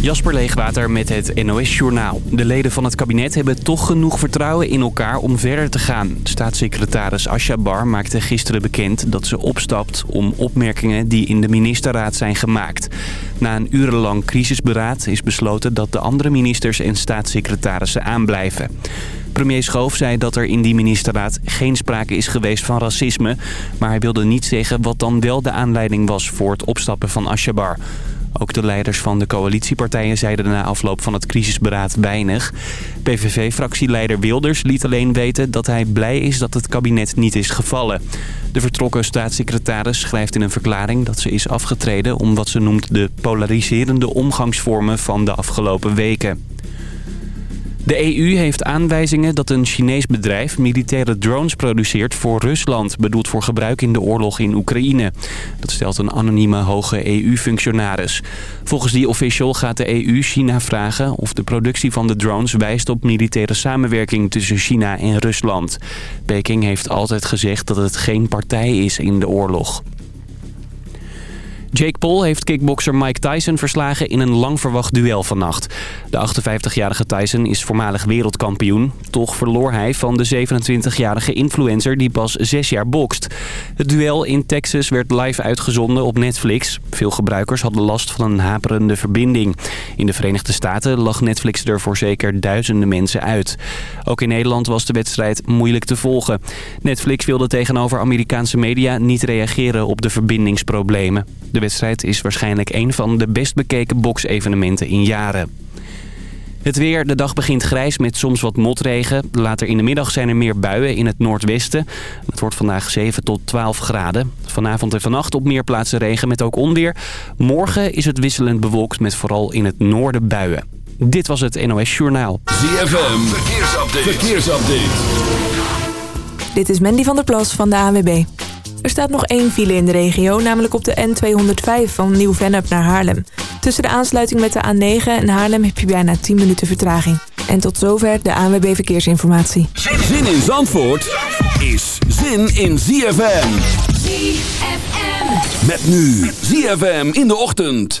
Jasper Leegwater met het NOS Journaal. De leden van het kabinet hebben toch genoeg vertrouwen in elkaar om verder te gaan. Staatssecretaris Ashabar maakte gisteren bekend dat ze opstapt om opmerkingen die in de ministerraad zijn gemaakt. Na een urenlang crisisberaad is besloten dat de andere ministers en staatssecretarissen aanblijven. Premier Schoof zei dat er in die ministerraad geen sprake is geweest van racisme. Maar hij wilde niet zeggen wat dan wel de aanleiding was voor het opstappen van Ashabar. Ook de leiders van de coalitiepartijen zeiden na afloop van het crisisberaad weinig. PVV-fractieleider Wilders liet alleen weten dat hij blij is dat het kabinet niet is gevallen. De vertrokken staatssecretaris schrijft in een verklaring dat ze is afgetreden... om wat ze noemt de polariserende omgangsvormen van de afgelopen weken. De EU heeft aanwijzingen dat een Chinees bedrijf militaire drones produceert voor Rusland, bedoeld voor gebruik in de oorlog in Oekraïne. Dat stelt een anonieme hoge EU-functionaris. Volgens die official gaat de EU China vragen of de productie van de drones wijst op militaire samenwerking tussen China en Rusland. Peking heeft altijd gezegd dat het geen partij is in de oorlog. Jake Paul heeft kickbokser Mike Tyson verslagen in een lang verwacht duel vannacht. De 58-jarige Tyson is voormalig wereldkampioen. Toch verloor hij van de 27-jarige influencer die pas zes jaar bokst. Het duel in Texas werd live uitgezonden op Netflix. Veel gebruikers hadden last van een haperende verbinding. In de Verenigde Staten lag Netflix er voor zeker duizenden mensen uit. Ook in Nederland was de wedstrijd moeilijk te volgen. Netflix wilde tegenover Amerikaanse media niet reageren op de verbindingsproblemen. De wedstrijd is waarschijnlijk een van de best bekeken boksevenementen in jaren. Het weer, de dag begint grijs met soms wat motregen. Later in de middag zijn er meer buien in het noordwesten. Het wordt vandaag 7 tot 12 graden. Vanavond en vannacht op meer plaatsen regen met ook onweer. Morgen is het wisselend bewolkt met vooral in het noorden buien. Dit was het NOS Journaal. ZFM, verkeersupdate. verkeersupdate. Dit is Mandy van der Plas van de ANWB. Er staat nog één file in de regio, namelijk op de N205 van Nieuw-Vennep naar Haarlem. Tussen de aansluiting met de A9 en Haarlem heb je bijna 10 minuten vertraging. En tot zover de ANWB Verkeersinformatie. Zin in Zandvoort is zin in ZFM. ZFM. Met nu ZFM in de ochtend.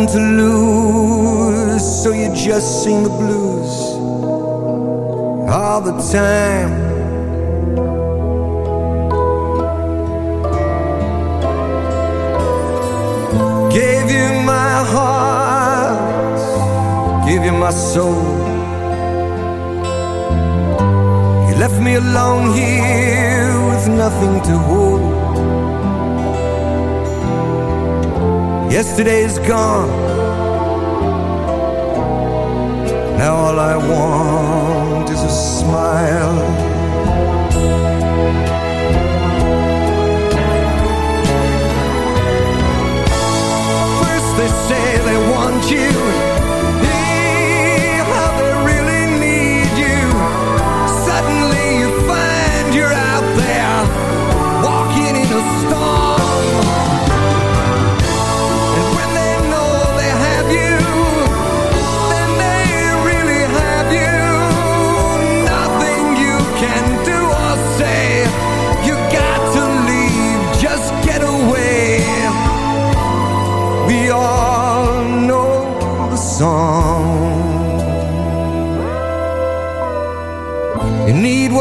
Nothing to lose, so you just sing the blues all the time. Gave you my heart, gave you my soul. You left me alone here with nothing to hold. Yesterday's gone. Now all I want is a smile. First they say they want you.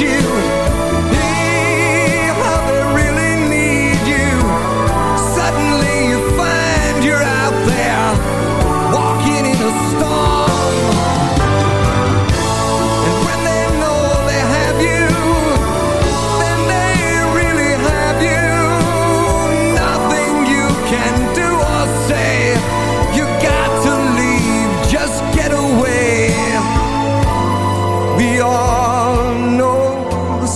you.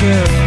Girl.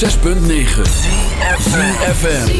106.9 FM.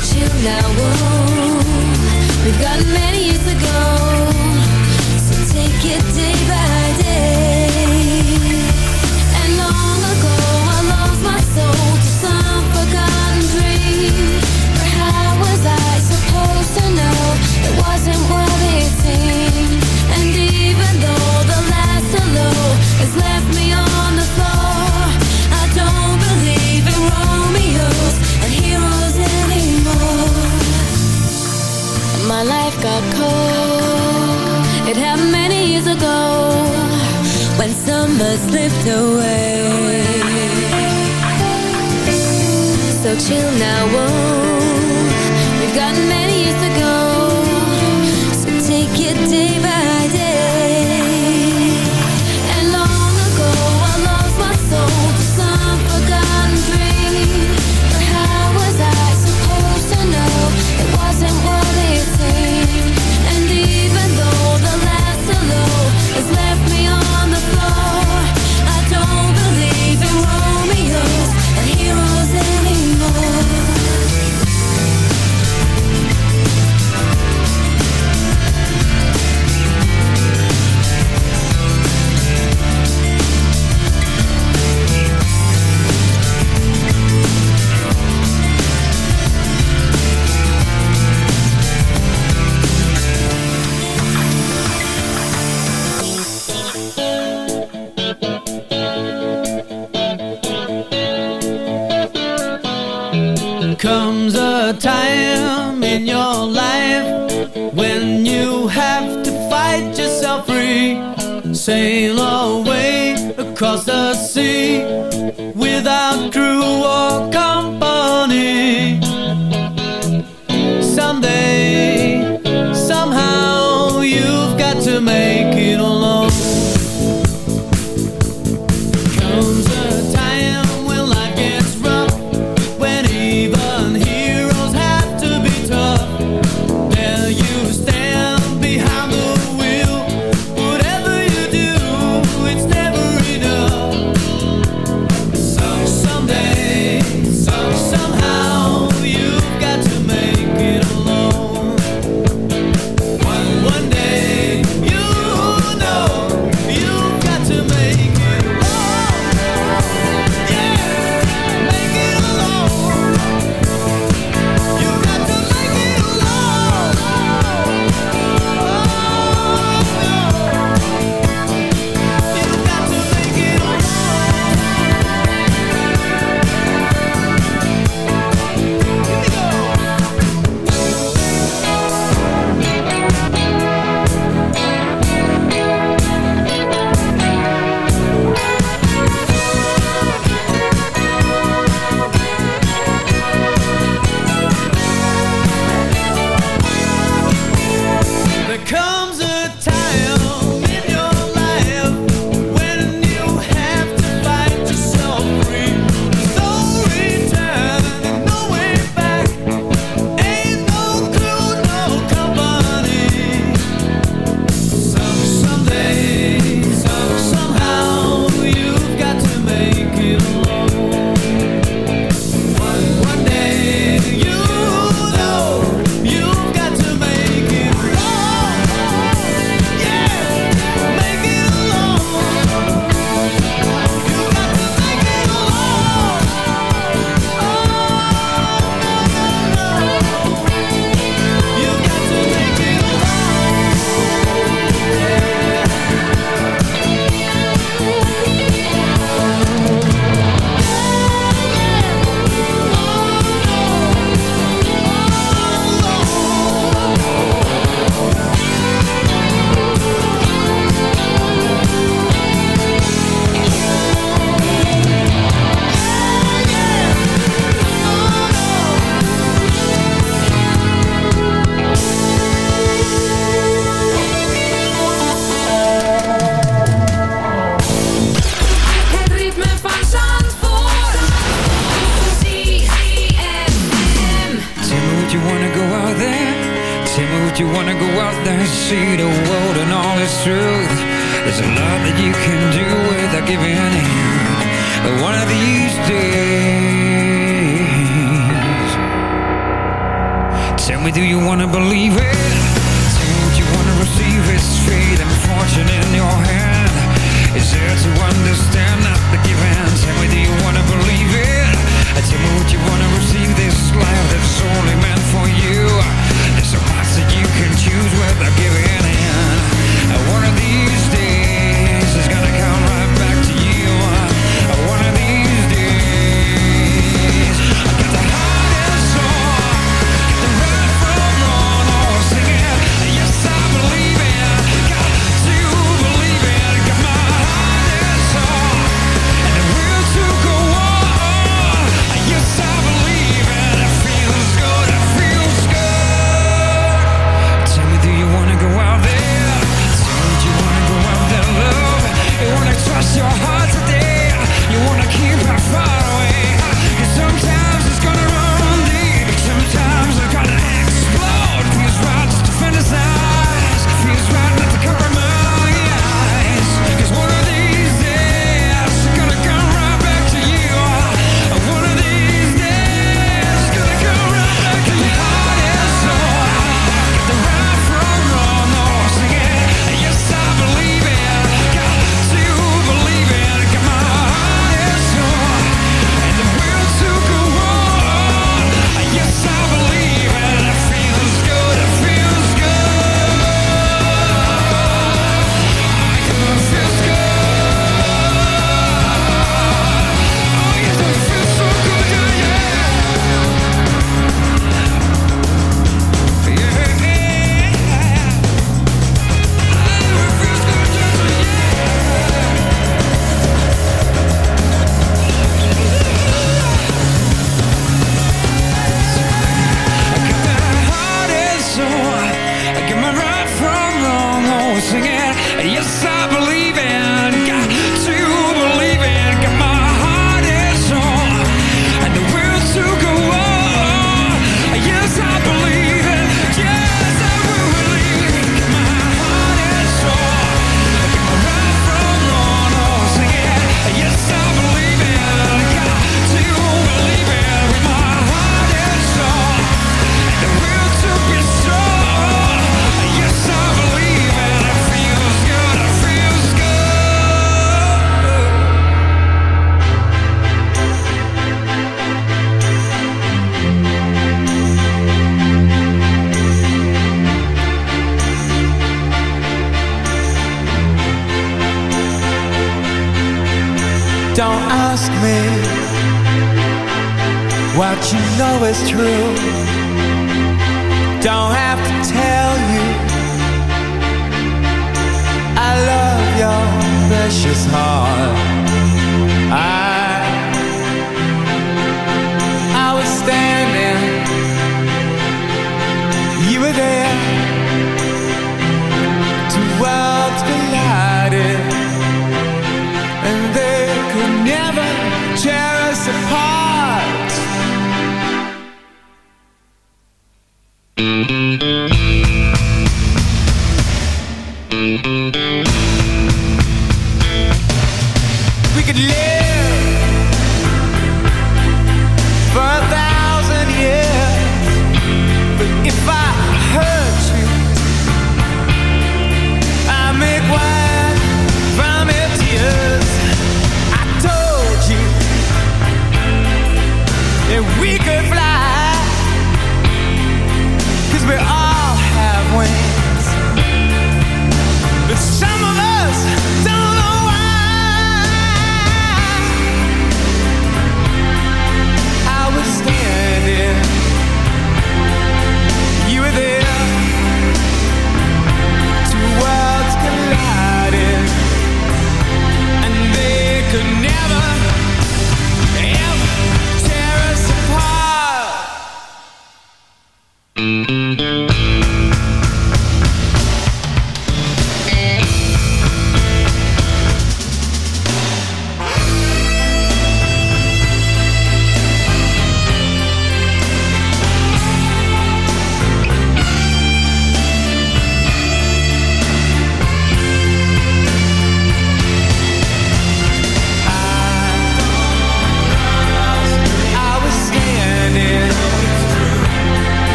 so chill now, We've got many years to go So take it day by day. away. So chill now, whoa We've got many sail away across the sea without crew or company.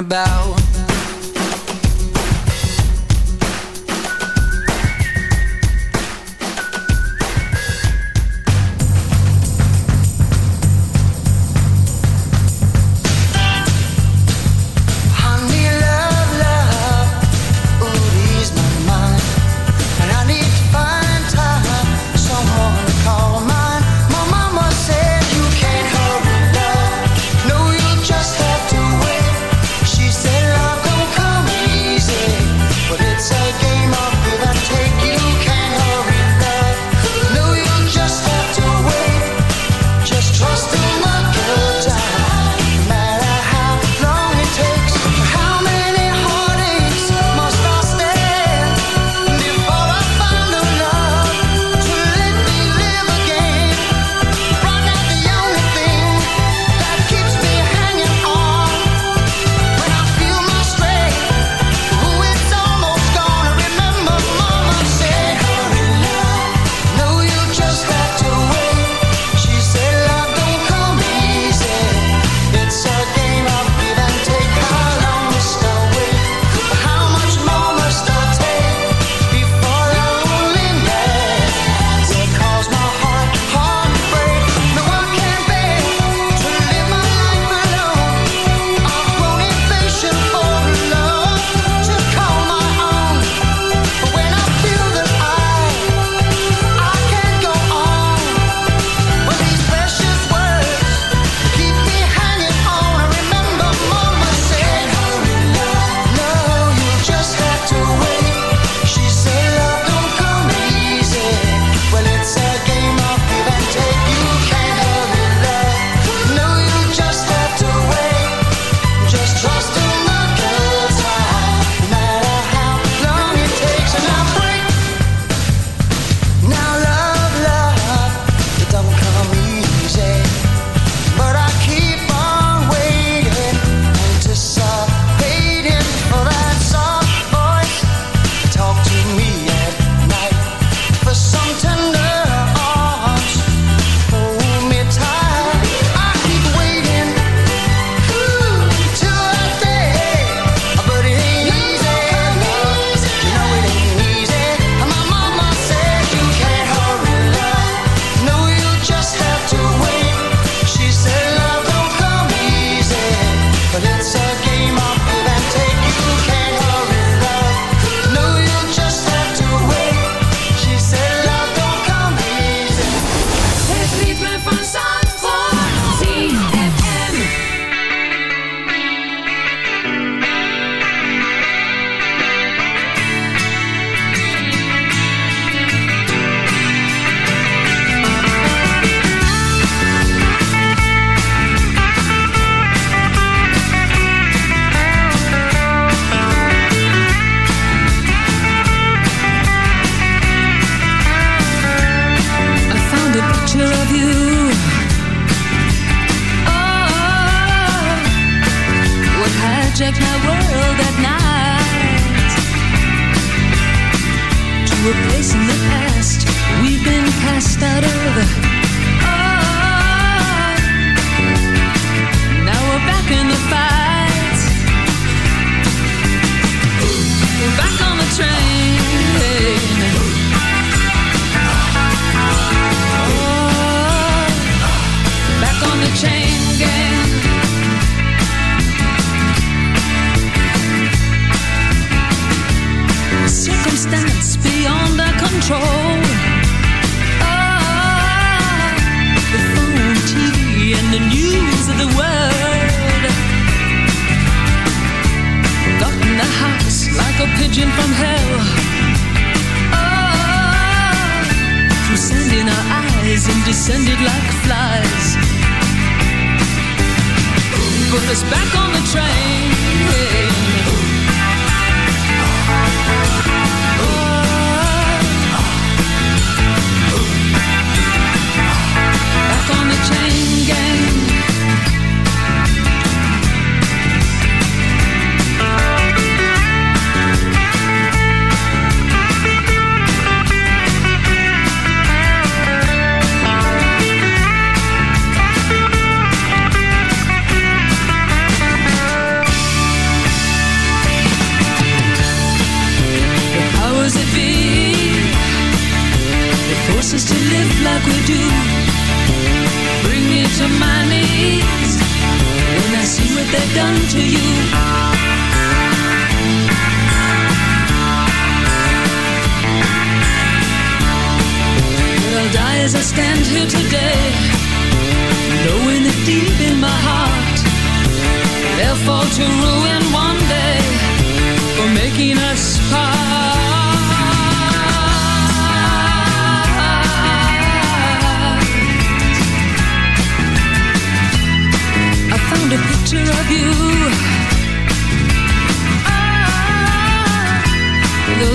About.